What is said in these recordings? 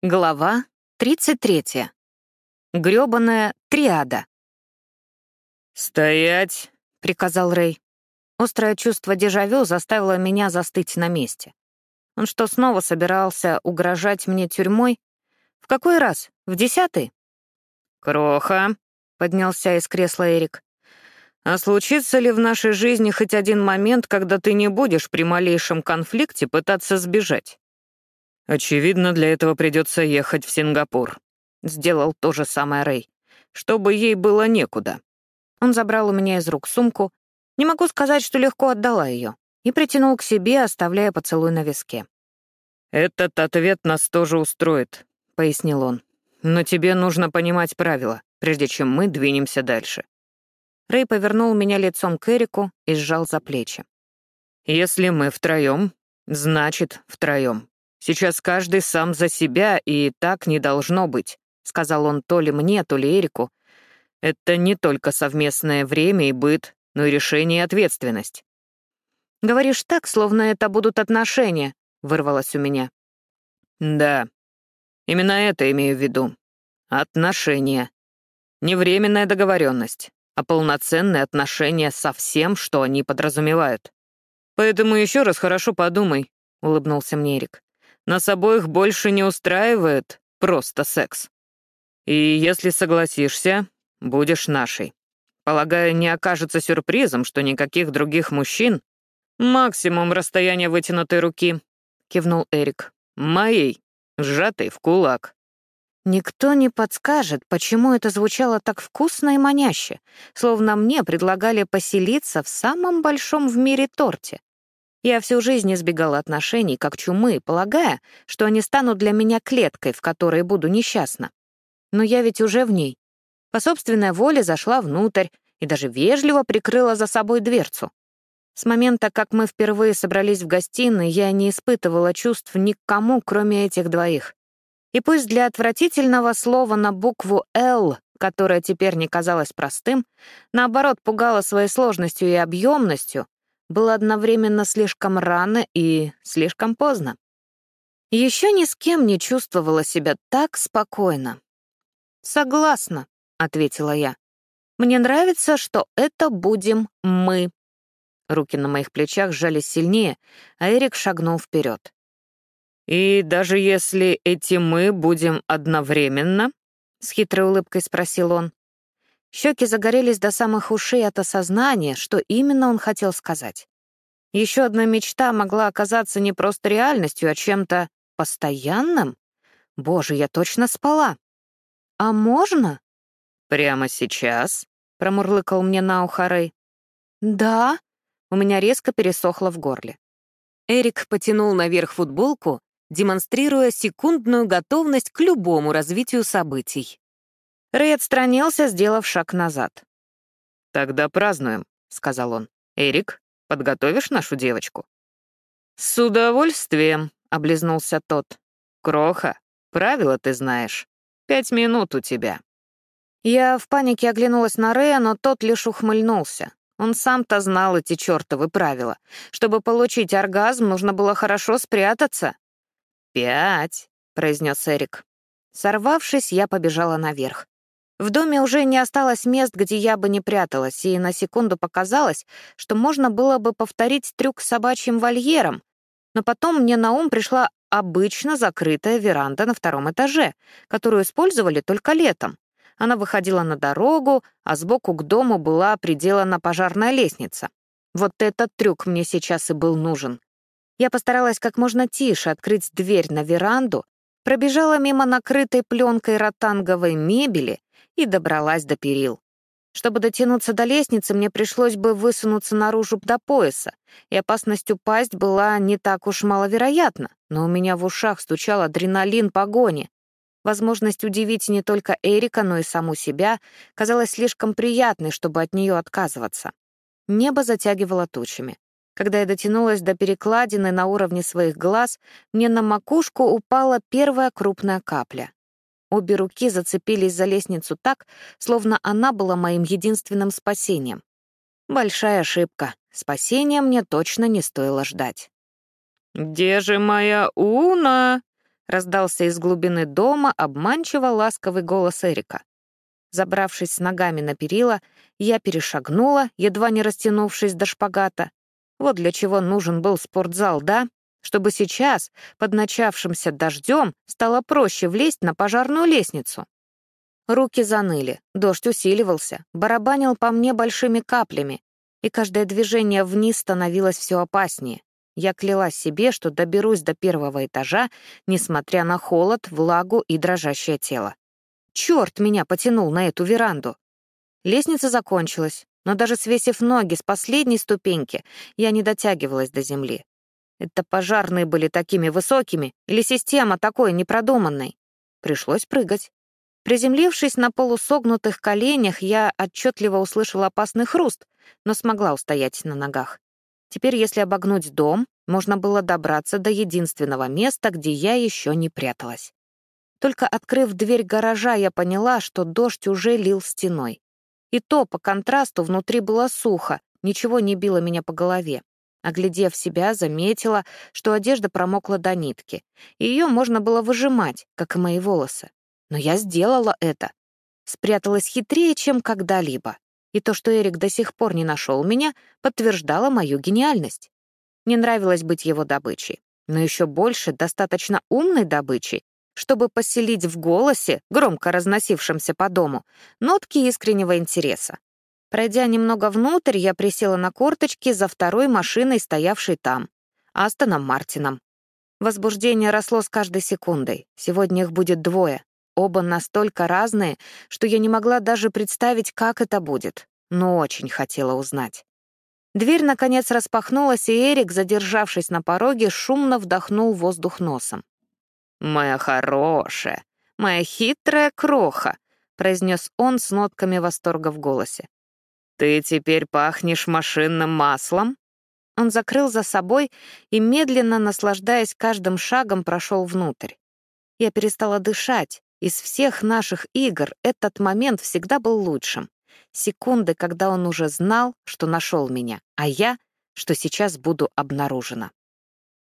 Глава 33. Грёбаная триада. «Стоять!» — приказал Рэй. Острое чувство дежавю заставило меня застыть на месте. Он что, снова собирался угрожать мне тюрьмой? В какой раз? В десятый? «Кроха!» — поднялся из кресла Эрик. «А случится ли в нашей жизни хоть один момент, когда ты не будешь при малейшем конфликте пытаться сбежать?» «Очевидно, для этого придется ехать в Сингапур», — сделал то же самое Рэй, «чтобы ей было некуда». Он забрал у меня из рук сумку, не могу сказать, что легко отдала ее, и притянул к себе, оставляя поцелуй на виске. «Этот ответ нас тоже устроит», — пояснил он. «Но тебе нужно понимать правила, прежде чем мы двинемся дальше». Рэй повернул меня лицом к Эрику и сжал за плечи. «Если мы втроем, значит, втроем. Сейчас каждый сам за себя, и так не должно быть», — сказал он то ли мне, то ли Эрику. «Это не только совместное время и быт, но и решение и ответственность». «Говоришь так, словно это будут отношения», — вырвалось у меня. «Да, именно это имею в виду. Отношения. Не временная договоренность, а полноценные отношения со всем, что они подразумевают. Поэтому еще раз хорошо подумай», — улыбнулся мне Эрик. Нас обоих больше не устраивает просто секс. И если согласишься, будешь нашей. Полагаю, не окажется сюрпризом, что никаких других мужчин... Максимум расстояния вытянутой руки, — кивнул Эрик. Моей, сжатой в кулак. Никто не подскажет, почему это звучало так вкусно и маняще, словно мне предлагали поселиться в самом большом в мире торте. Я всю жизнь избегала отношений как чумы, полагая, что они станут для меня клеткой, в которой буду несчастна. Но я ведь уже в ней. По собственной воле зашла внутрь и даже вежливо прикрыла за собой дверцу. С момента, как мы впервые собрались в гостиной, я не испытывала чувств ни к кому, кроме этих двоих. И пусть для отвратительного слова на букву «Л», которое теперь не казалось простым, наоборот, пугало своей сложностью и объемностью, было одновременно слишком рано и слишком поздно. Еще ни с кем не чувствовала себя так спокойно. «Согласна», — ответила я. «Мне нравится, что это будем мы». Руки на моих плечах сжались сильнее, а Эрик шагнул вперед. «И даже если эти мы будем одновременно?» — с хитрой улыбкой спросил он. Щеки загорелись до самых ушей от осознания, что именно он хотел сказать. Еще одна мечта могла оказаться не просто реальностью, а чем-то постоянным. Боже, я точно спала. А можно? Прямо сейчас? Промурлыкал мне на ухо Рэй. Да. У меня резко пересохло в горле. Эрик потянул наверх футболку, демонстрируя секундную готовность к любому развитию событий. Рэй отстранился, сделав шаг назад. «Тогда празднуем», — сказал он. «Эрик, подготовишь нашу девочку?» «С удовольствием», — облизнулся тот. «Кроха, правила ты знаешь. Пять минут у тебя». Я в панике оглянулась на Рэя, но тот лишь ухмыльнулся. Он сам-то знал эти чертовы правила. Чтобы получить оргазм, нужно было хорошо спрятаться. «Пять», — произнес Эрик. Сорвавшись, я побежала наверх. В доме уже не осталось мест, где я бы не пряталась, и на секунду показалось, что можно было бы повторить трюк с собачьим вольером. Но потом мне на ум пришла обычно закрытая веранда на втором этаже, которую использовали только летом. Она выходила на дорогу, а сбоку к дому была приделана пожарная лестница. Вот этот трюк мне сейчас и был нужен. Я постаралась как можно тише открыть дверь на веранду, пробежала мимо накрытой пленкой ротанговой мебели и добралась до перил. Чтобы дотянуться до лестницы, мне пришлось бы высунуться наружу до пояса, и опасность упасть была не так уж маловероятна, но у меня в ушах стучал адреналин погони. Возможность удивить не только Эрика, но и саму себя казалась слишком приятной, чтобы от нее отказываться. Небо затягивало тучами. Когда я дотянулась до перекладины на уровне своих глаз, мне на макушку упала первая крупная капля. Обе руки зацепились за лестницу так, словно она была моим единственным спасением. Большая ошибка. Спасения мне точно не стоило ждать. «Где же моя Уна?» раздался из глубины дома обманчиво ласковый голос Эрика. Забравшись с ногами на перила, я перешагнула, едва не растянувшись до шпагата. Вот для чего нужен был спортзал, да? Чтобы сейчас, под начавшимся дождем, стало проще влезть на пожарную лестницу. Руки заныли, дождь усиливался, барабанил по мне большими каплями, и каждое движение вниз становилось все опаснее. Я клялась себе, что доберусь до первого этажа, несмотря на холод, влагу и дрожащее тело. Черт меня потянул на эту веранду. Лестница закончилась, но даже свесив ноги с последней ступеньки, я не дотягивалась до земли. Это пожарные были такими высокими или система такой непродуманной? Пришлось прыгать. Приземлившись на полусогнутых коленях, я отчетливо услышала опасный хруст, но смогла устоять на ногах. Теперь, если обогнуть дом, можно было добраться до единственного места, где я еще не пряталась. Только открыв дверь гаража, я поняла, что дождь уже лил стеной. И то, по контрасту, внутри было сухо, ничего не било меня по голове. Оглядев себя, заметила, что одежда промокла до нитки, ее можно было выжимать, как и мои волосы. Но я сделала это. Спряталась хитрее, чем когда-либо и то, что Эрик до сих пор не нашел меня, подтверждало мою гениальность. Не нравилось быть его добычей, но еще больше достаточно умной добычей, чтобы поселить в голосе, громко разносившемся по дому, нотки искреннего интереса. Пройдя немного внутрь, я присела на корточки за второй машиной, стоявшей там, Астоном Мартином. Возбуждение росло с каждой секундой. Сегодня их будет двое. Оба настолько разные, что я не могла даже представить, как это будет, но очень хотела узнать. Дверь, наконец, распахнулась, и Эрик, задержавшись на пороге, шумно вдохнул воздух носом. «Моя хорошая, моя хитрая кроха», — произнес он с нотками восторга в голосе. «Ты теперь пахнешь машинным маслом?» Он закрыл за собой и, медленно наслаждаясь каждым шагом, прошел внутрь. Я перестала дышать, из всех наших игр этот момент всегда был лучшим. Секунды, когда он уже знал, что нашел меня, а я, что сейчас буду обнаружена.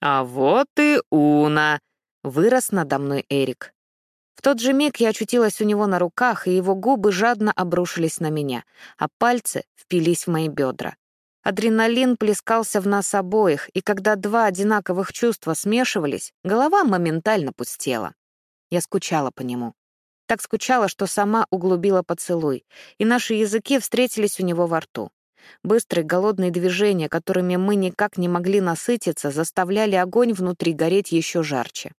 «А вот и Уна!» — вырос надо мной Эрик. В тот же миг я очутилась у него на руках, и его губы жадно обрушились на меня, а пальцы впились в мои бедра. Адреналин плескался в нас обоих, и когда два одинаковых чувства смешивались, голова моментально пустела. Я скучала по нему. Так скучала, что сама углубила поцелуй, и наши языки встретились у него во рту. Быстрые голодные движения, которыми мы никак не могли насытиться, заставляли огонь внутри гореть еще жарче.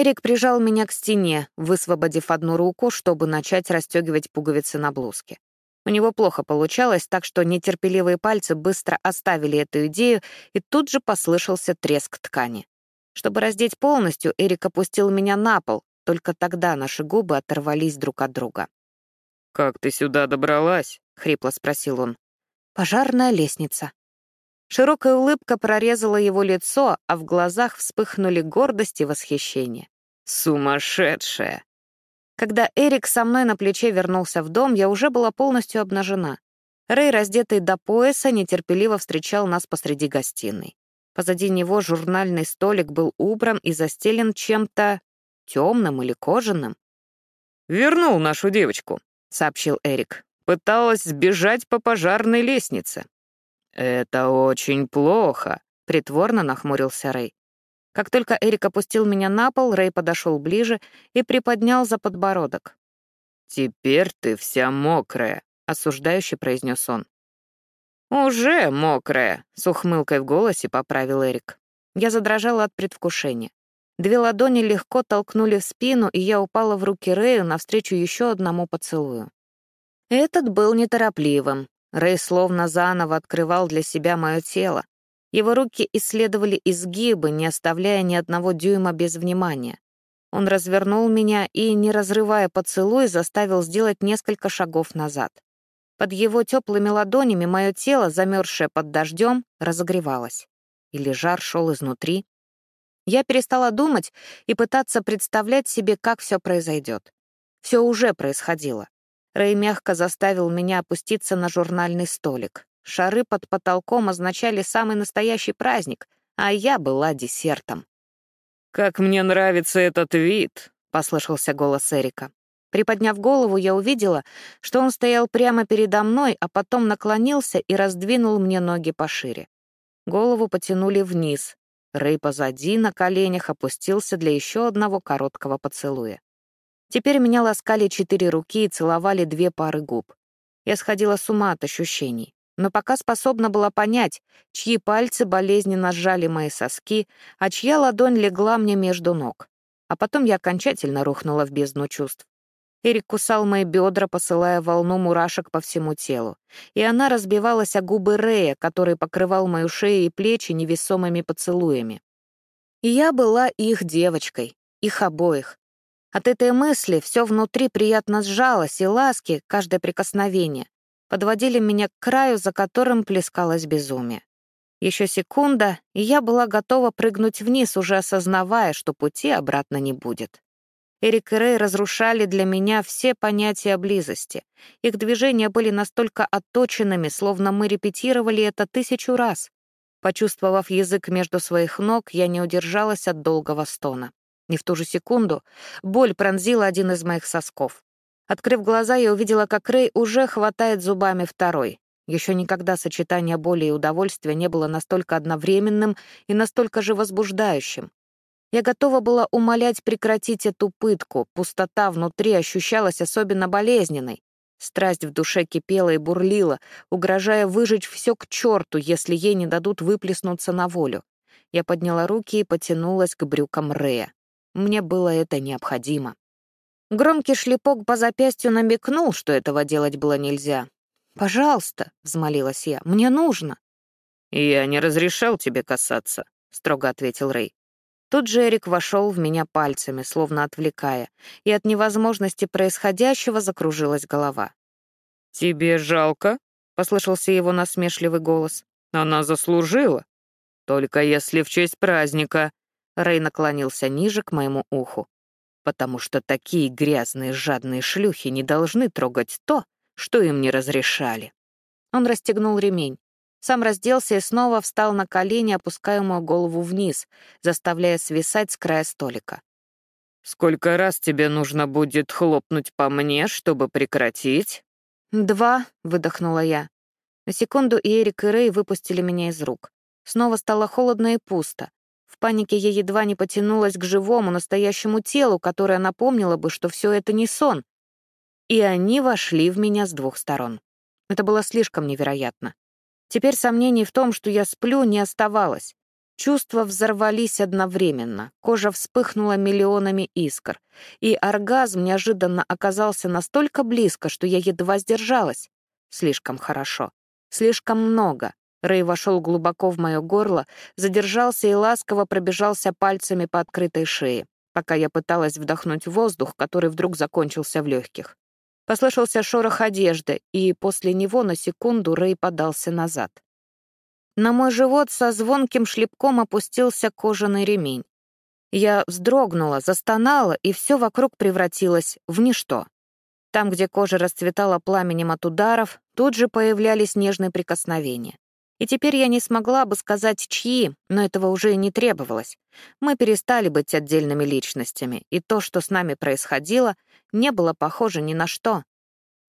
Эрик прижал меня к стене, высвободив одну руку, чтобы начать расстегивать пуговицы на блузке. У него плохо получалось, так что нетерпеливые пальцы быстро оставили эту идею, и тут же послышался треск ткани. Чтобы раздеть полностью, Эрик опустил меня на пол, только тогда наши губы оторвались друг от друга. «Как ты сюда добралась?» — хрипло спросил он. «Пожарная лестница». Широкая улыбка прорезала его лицо, а в глазах вспыхнули гордость и восхищение. «Сумасшедшая!» Когда Эрик со мной на плече вернулся в дом, я уже была полностью обнажена. Рэй, раздетый до пояса, нетерпеливо встречал нас посреди гостиной. Позади него журнальный столик был убран и застелен чем-то темным или кожаным. «Вернул нашу девочку», — сообщил Эрик. «Пыталась сбежать по пожарной лестнице». «Это очень плохо», — притворно нахмурился Рэй. Как только Эрик опустил меня на пол, Рэй подошел ближе и приподнял за подбородок. «Теперь ты вся мокрая», — осуждающе произнес он. «Уже мокрая», — с ухмылкой в голосе поправил Эрик. Я задрожала от предвкушения. Две ладони легко толкнули в спину, и я упала в руки Рэю навстречу еще одному поцелую. Этот был неторопливым. Рэй словно заново открывал для себя мое тело. Его руки исследовали изгибы, не оставляя ни одного дюйма без внимания. Он развернул меня и, не разрывая поцелуй, заставил сделать несколько шагов назад. Под его теплыми ладонями мое тело, замерзшее под дождем, разогревалось. Или жар шел изнутри. Я перестала думать и пытаться представлять себе, как все произойдет. Все уже происходило. Рэй мягко заставил меня опуститься на журнальный столик. Шары под потолком означали самый настоящий праздник, а я была десертом. «Как мне нравится этот вид!» — послышался голос Эрика. Приподняв голову, я увидела, что он стоял прямо передо мной, а потом наклонился и раздвинул мне ноги пошире. Голову потянули вниз. Рэй позади, на коленях, опустился для еще одного короткого поцелуя. Теперь меня ласкали четыре руки и целовали две пары губ. Я сходила с ума от ощущений, но пока способна была понять, чьи пальцы болезненно сжали мои соски, а чья ладонь легла мне между ног. А потом я окончательно рухнула в бездну чувств. Эрик кусал мои бедра, посылая волну мурашек по всему телу. И она разбивалась о губы Рея, который покрывал мою шею и плечи невесомыми поцелуями. И я была их девочкой, их обоих, от этой мысли все внутри приятно сжалось, и ласки, каждое прикосновение, подводили меня к краю, за которым плескалось безумие. Еще секунда, и я была готова прыгнуть вниз, уже осознавая, что пути обратно не будет. Эрик и Рэй разрушали для меня все понятия близости. Их движения были настолько отточенными, словно мы репетировали это тысячу раз. Почувствовав язык между своих ног, я не удержалась от долгого стона. И в ту же секунду боль пронзила один из моих сосков. Открыв глаза, я увидела, как Рэй уже хватает зубами второй. Еще никогда сочетание боли и удовольствия не было настолько одновременным и настолько же возбуждающим. Я готова была умолять прекратить эту пытку, пустота внутри ощущалась особенно болезненной. Страсть в душе кипела и бурлила, угрожая выжечь все к черту, если ей не дадут выплеснуться на волю. Я подняла руки и потянулась к брюкам Рэя. Мне было это необходимо. Громкий шлепок по запястью намекнул, что этого делать было нельзя. «Пожалуйста», — взмолилась я, — «мне нужно». «Я не разрешал тебе касаться», — строго ответил Рэй. Тут же Эрик вошел в меня пальцами, словно отвлекая, и от невозможности происходящего закружилась голова. «Тебе жалко?» — послышался его насмешливый голос. «Она заслужила. Только если в честь праздника. Рэй наклонился ниже к моему уху. «Потому что такие грязные, жадные шлюхи не должны трогать то, что им не разрешали». Он расстегнул ремень. Сам разделся и снова встал на колени, опуская мою голову вниз, заставляя свисать с края столика. «Сколько раз тебе нужно будет хлопнуть по мне, чтобы прекратить?» «Два», — выдохнула я. На секунду и Эрик, и Рэй выпустили меня из рук. Снова стало холодно и пусто. В панике я едва не потянулась к живому, настоящему телу, которое напомнило бы, что все это не сон. И они вошли в меня с двух сторон. Это было слишком невероятно. Теперь сомнений в том, что я сплю, не оставалось. Чувства взорвались одновременно, кожа вспыхнула миллионами искр, и оргазм неожиданно оказался настолько близко, что я едва сдержалась. Слишком хорошо. Слишком много. Рэй вошел глубоко в мое горло, задержался и ласково пробежался пальцами по открытой шее, пока я пыталась вдохнуть воздух, который вдруг закончился в легких. Послышался шорох одежды, и после него на секунду Рэй подался назад. На мой живот со звонким шлепком опустился кожаный ремень. Я вздрогнула, застонала, и все вокруг превратилось в ничто. Там, где кожа расцветала пламенем от ударов, тут же появлялись нежные прикосновения. И теперь я не смогла бы сказать, чьи, но этого уже и не требовалось. Мы перестали быть отдельными личностями, и то, что с нами происходило, не было похоже ни на что.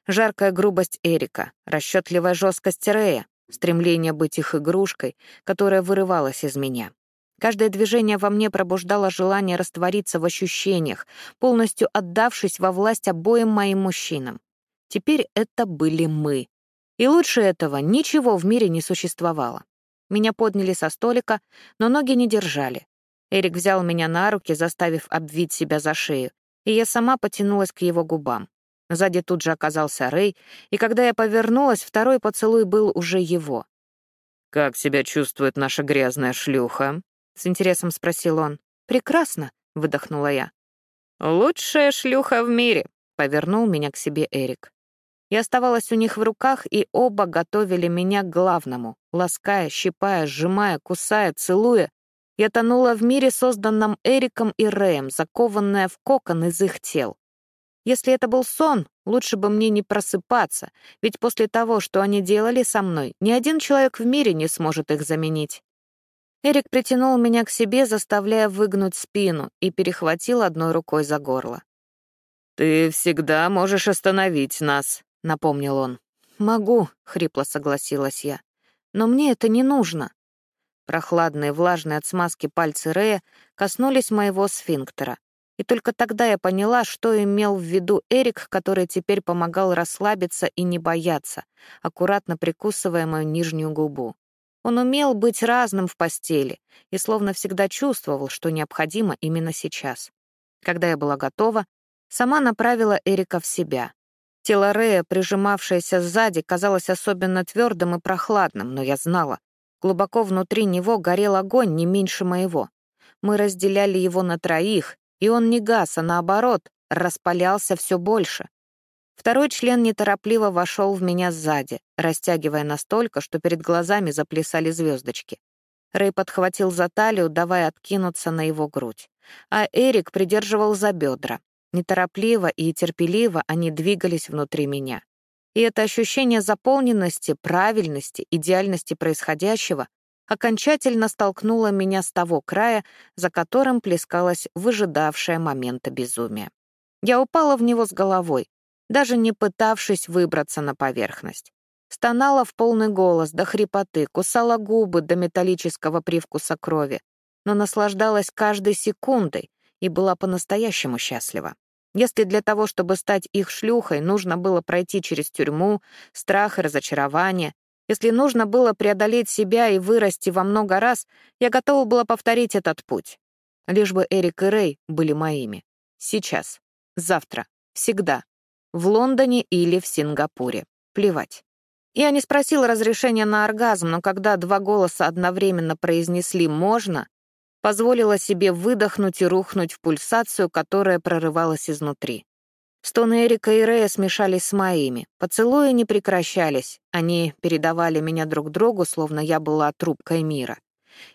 Жаркая грубость Эрика, расчетливая жесткость Рея, стремление быть их игрушкой, которая вырывалась из меня. Каждое движение во мне пробуждало желание раствориться в ощущениях, полностью отдавшись во власть обоим моим мужчинам. Теперь это были мы, и лучше этого ничего в мире не существовало. Меня подняли со столика, но ноги не держали. Эрик взял меня на руки, заставив обвить себя за шею, и я сама потянулась к его губам. Сзади тут же оказался Рэй, и когда я повернулась, второй поцелуй был уже его. «Как себя чувствует наша грязная шлюха?» — с интересом спросил он. «Прекрасно», — выдохнула я. «Лучшая шлюха в мире», — повернул меня к себе Эрик. Я оставалась у них в руках, и оба готовили меня к главному, лаская, щипая, сжимая, кусая, целуя. Я тонула в мире, созданном Эриком и Рэем, закованная в кокон из их тел. Если это был сон, лучше бы мне не просыпаться, ведь после того, что они делали со мной, ни один человек в мире не сможет их заменить. Эрик притянул меня к себе, заставляя выгнуть спину, и перехватил одной рукой за горло. «Ты всегда можешь остановить нас», — напомнил он. «Могу», — хрипло согласилась я. «Но мне это не нужно». Прохладные, влажные от смазки пальцы Рея коснулись моего сфинктера. И только тогда я поняла, что имел в виду Эрик, который теперь помогал расслабиться и не бояться, аккуратно прикусывая мою нижнюю губу. Он умел быть разным в постели и словно всегда чувствовал, что необходимо именно сейчас. Когда я была готова, сама направила Эрика в себя. Тело Рея, прижимавшееся сзади, казалось особенно твердым и прохладным, но я знала. Глубоко внутри него горел огонь не меньше моего. Мы разделяли его на троих, и он не гас, а наоборот, распалялся все больше. Второй член неторопливо вошел в меня сзади, растягивая настолько, что перед глазами заплясали звездочки. Рэй подхватил за талию, давая откинуться на его грудь. А Эрик придерживал за бедра. Неторопливо и терпеливо они двигались внутри меня. И это ощущение заполненности, правильности, идеальности происходящего окончательно столкнуло меня с того края, за которым плескалась выжидавшая момента безумия. Я упала в него с головой, даже не пытавшись выбраться на поверхность. Стонала в полный голос до хрипоты, кусала губы до металлического привкуса крови, но наслаждалась каждой секундой и была по-настоящему счастлива. Если для того, чтобы стать их шлюхой, нужно было пройти через тюрьму, страх и разочарование, если нужно было преодолеть себя и вырасти во много раз, я готова была повторить этот путь. Лишь бы Эрик и Рэй были моими. Сейчас, завтра, всегда в Лондоне или в Сингапуре. Плевать. Я не спросила разрешения на оргазм, но когда два голоса одновременно произнесли «можно», позволила себе выдохнуть и рухнуть в пульсацию, которая прорывалась изнутри. Стоны Эрика и Рея смешались с моими. Поцелуи не прекращались. Они передавали меня друг другу, словно я была трубкой мира.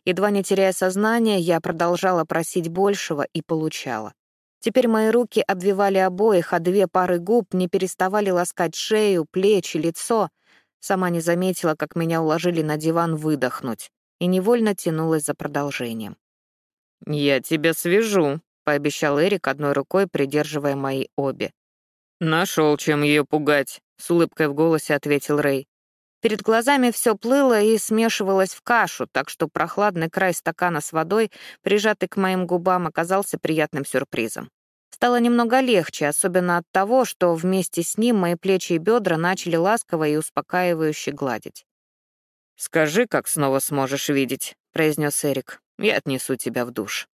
Едва не теряя сознание, я продолжала просить большего и получала. Теперь мои руки обвивали обоих, а две пары губ не переставали ласкать шею, плечи, лицо. Сама не заметила, как меня уложили на диван выдохнуть, и невольно тянулась за продолжением. «Я тебя свяжу», — пообещал Эрик одной рукой, придерживая мои обе. «Нашел, чем ее пугать», — с улыбкой в голосе ответил Рэй. Перед глазами все плыло и смешивалось в кашу, так что прохладный край стакана с водой, прижатый к моим губам, оказался приятным сюрпризом. Стало немного легче, особенно от того, что вместе с ним мои плечи и бедра начали ласково и успокаивающе гладить. «Скажи, как снова сможешь видеть», — произнес Эрик. «Я отнесу тебя в душ».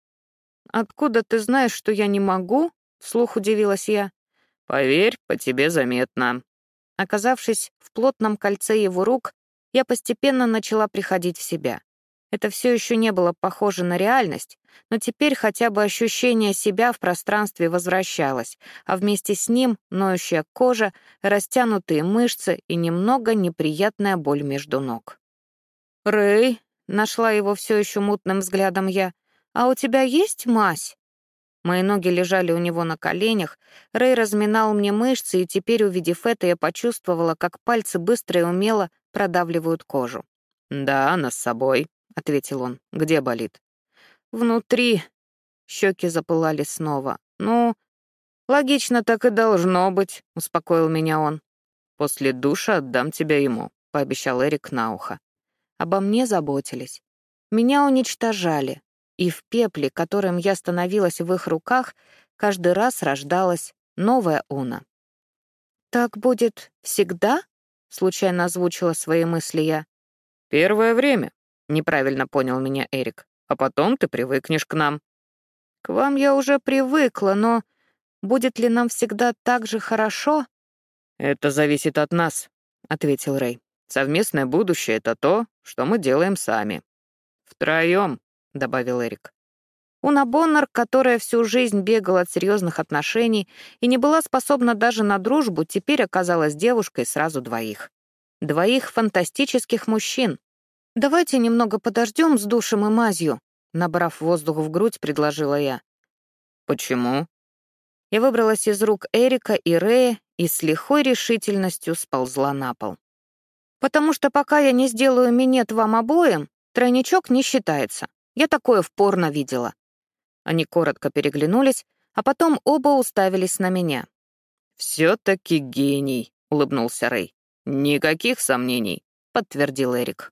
«Откуда ты знаешь, что я не могу?» — вслух удивилась я. «Поверь, по тебе заметно», Оказавшись в плотном кольце его рук, я постепенно начала приходить в себя. Это все еще не было похоже на реальность, но теперь хотя бы ощущение себя в пространстве возвращалось, а вместе с ним ноющая кожа, растянутые мышцы и немного неприятная боль между ног. «Рэй», — нашла его все еще мутным взглядом я, «а у тебя есть мазь?» Мои ноги лежали у него на коленях, Рэй разминал мне мышцы, и теперь, увидев это, я почувствовала, как пальцы быстро и умело продавливают кожу. «Да, она с собой», — ответил он. «Где болит?» «Внутри». Щеки запылали снова. «Ну, логично так и должно быть», — успокоил меня он. «После душа отдам тебя ему», — пообещал Эрик на ухо. Обо мне заботились. Меня уничтожали, и в пепле, которым я становилась в их руках, каждый раз рождалась новая Уна. «Так будет всегда?» — случайно озвучила свои мысли я. «Первое время», — неправильно понял меня Эрик. «А потом ты привыкнешь к нам». «К вам я уже привыкла, но будет ли нам всегда так же хорошо?» «Это зависит от нас», — ответил Рэй. «Совместное будущее — это то, что мы делаем сами. Втроем, — добавил Эрик. Уна Боннер, которая всю жизнь бегала от серьезных отношений и не была способна даже на дружбу, теперь оказалась девушкой сразу двоих. Двоих фантастических мужчин. «Давайте немного подождем с душем и мазью», набрав воздух в грудь, предложила я. «Почему?» Я выбралась из рук Эрика и Рэя и с лихой решительностью сползла на пол. «Потому что пока я не сделаю минет вам обоим, тройничок не считается. Я такое в порно видела». Они коротко переглянулись, а потом оба уставились на меня. «Все-таки гений», — улыбнулся Рэй. «Никаких сомнений», — подтвердил Эрик.